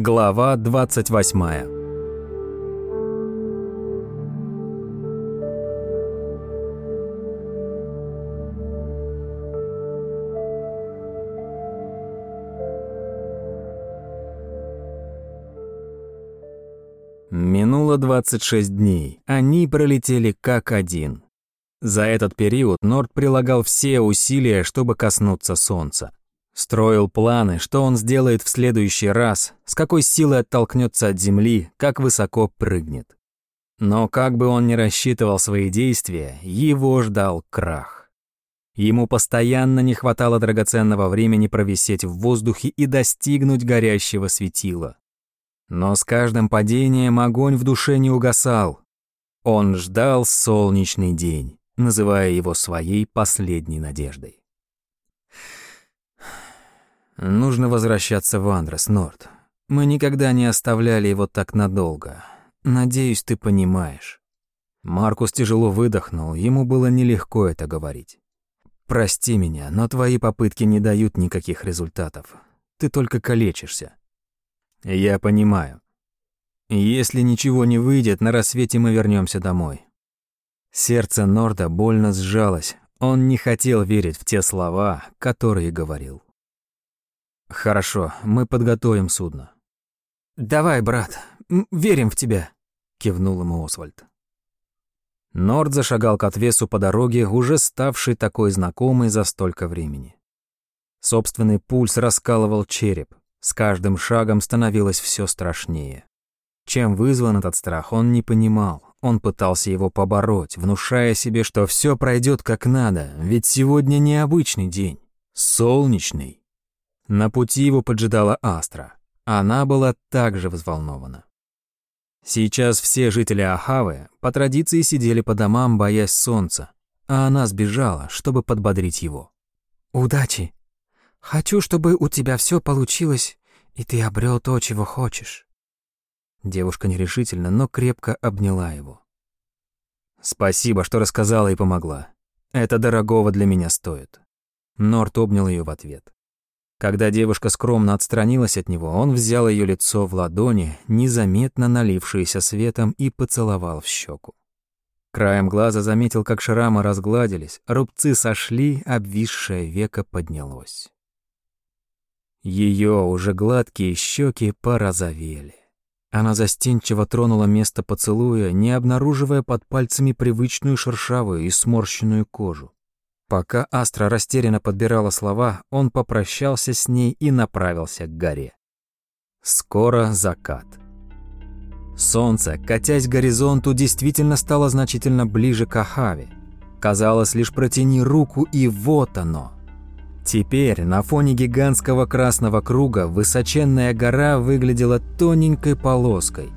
Глава 28 Минуло 26 дней. Они пролетели как один. За этот период Норд прилагал все усилия, чтобы коснуться Солнца. Строил планы, что он сделает в следующий раз, с какой силой оттолкнется от земли, как высоко прыгнет. Но как бы он ни рассчитывал свои действия, его ждал крах. Ему постоянно не хватало драгоценного времени провисеть в воздухе и достигнуть горящего светила. Но с каждым падением огонь в душе не угасал. Он ждал солнечный день, называя его своей последней надеждой. Нужно возвращаться в Андрес, Норд. Мы никогда не оставляли его так надолго. Надеюсь, ты понимаешь. Маркус тяжело выдохнул, ему было нелегко это говорить. Прости меня, но твои попытки не дают никаких результатов. Ты только калечишься. Я понимаю. Если ничего не выйдет, на рассвете мы вернемся домой. Сердце Норда больно сжалось. Он не хотел верить в те слова, которые говорил. «Хорошо, мы подготовим судно». «Давай, брат, верим в тебя», — кивнул ему Освальд. Норд зашагал к отвесу по дороге, уже ставший такой знакомый за столько времени. Собственный пульс раскалывал череп, с каждым шагом становилось все страшнее. Чем вызван этот страх, он не понимал. Он пытался его побороть, внушая себе, что все пройдет как надо, ведь сегодня необычный день, солнечный. На пути его поджидала Астра. Она была также взволнована. Сейчас все жители Ахавы по традиции сидели по домам, боясь солнца, а она сбежала, чтобы подбодрить его. «Удачи! Хочу, чтобы у тебя все получилось, и ты обрел то, чего хочешь». Девушка нерешительно, но крепко обняла его. «Спасибо, что рассказала и помогла. Это дорогого для меня стоит». Норт обнял ее в ответ. Когда девушка скромно отстранилась от него, он взял ее лицо в ладони, незаметно налившееся светом, и поцеловал в щеку. Краем глаза заметил, как шрамы разгладились, рубцы сошли, обвисшее веко поднялось. Ее уже гладкие щеки порозовели. Она застенчиво тронула место поцелуя, не обнаруживая под пальцами привычную шершавую и сморщенную кожу. Пока Астра растерянно подбирала слова, он попрощался с ней и направился к горе. Скоро закат. Солнце, катясь к горизонту, действительно стало значительно ближе к Ахаве. Казалось, лишь протяни руку, и вот оно. Теперь на фоне гигантского красного круга высоченная гора выглядела тоненькой полоской,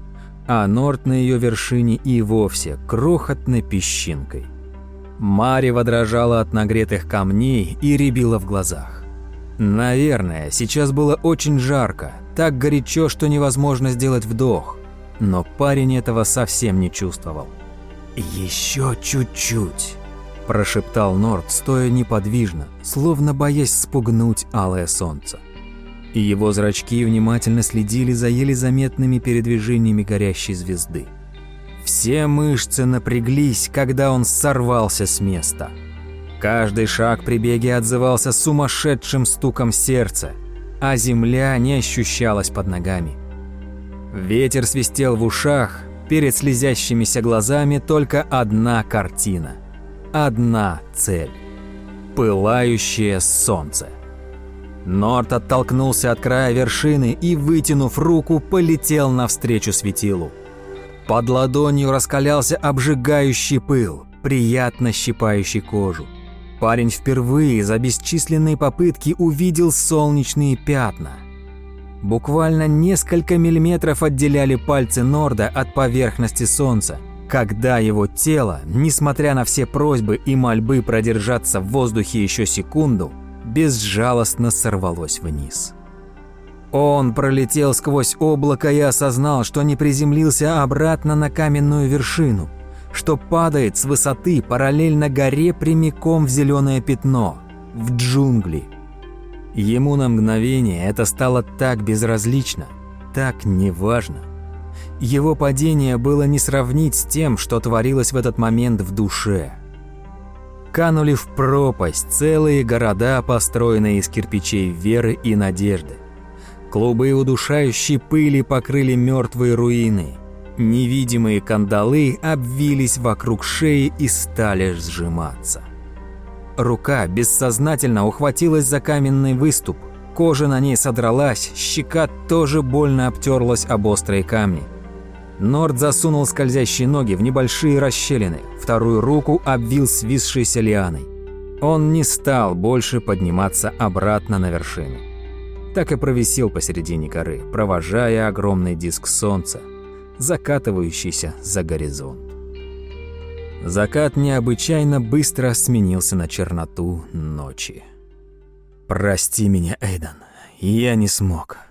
а Норт на ее вершине и вовсе крохотной песчинкой. Марево дрожала от нагретых камней и рябила в глазах. Наверное, сейчас было очень жарко, так горячо, что невозможно сделать вдох. Но парень этого совсем не чувствовал. «Еще чуть-чуть», – прошептал Норд, стоя неподвижно, словно боясь спугнуть алое солнце. И его зрачки внимательно следили за еле заметными передвижениями горящей звезды. Все мышцы напряглись, когда он сорвался с места. Каждый шаг при беге отзывался сумасшедшим стуком сердца, а земля не ощущалась под ногами. Ветер свистел в ушах, перед слезящимися глазами только одна картина. Одна цель. Пылающее солнце. Норт оттолкнулся от края вершины и, вытянув руку, полетел навстречу светилу. Под ладонью раскалялся обжигающий пыл, приятно щипающий кожу. Парень впервые за бесчисленные попытки увидел солнечные пятна. Буквально несколько миллиметров отделяли пальцы Норда от поверхности солнца, когда его тело, несмотря на все просьбы и мольбы продержаться в воздухе еще секунду, безжалостно сорвалось вниз. Он пролетел сквозь облако и осознал, что не приземлился обратно на каменную вершину, что падает с высоты параллельно горе прямиком в зеленое пятно, в джунгли. Ему на мгновение это стало так безразлично, так неважно. Его падение было не сравнить с тем, что творилось в этот момент в душе. Канули в пропасть целые города, построенные из кирпичей веры и надежды. Клубы удушающей пыли покрыли мертвые руины. Невидимые кандалы обвились вокруг шеи и стали сжиматься. Рука бессознательно ухватилась за каменный выступ. Кожа на ней содралась, щека тоже больно обтерлась об острые камни. Норд засунул скользящие ноги в небольшие расщелины, вторую руку обвил свисшейся лианой. Он не стал больше подниматься обратно на вершину. Так и провисел посередине горы, провожая огромный диск солнца, закатывающийся за горизонт. Закат необычайно быстро сменился на черноту ночи. «Прости меня, Эйдан, я не смог».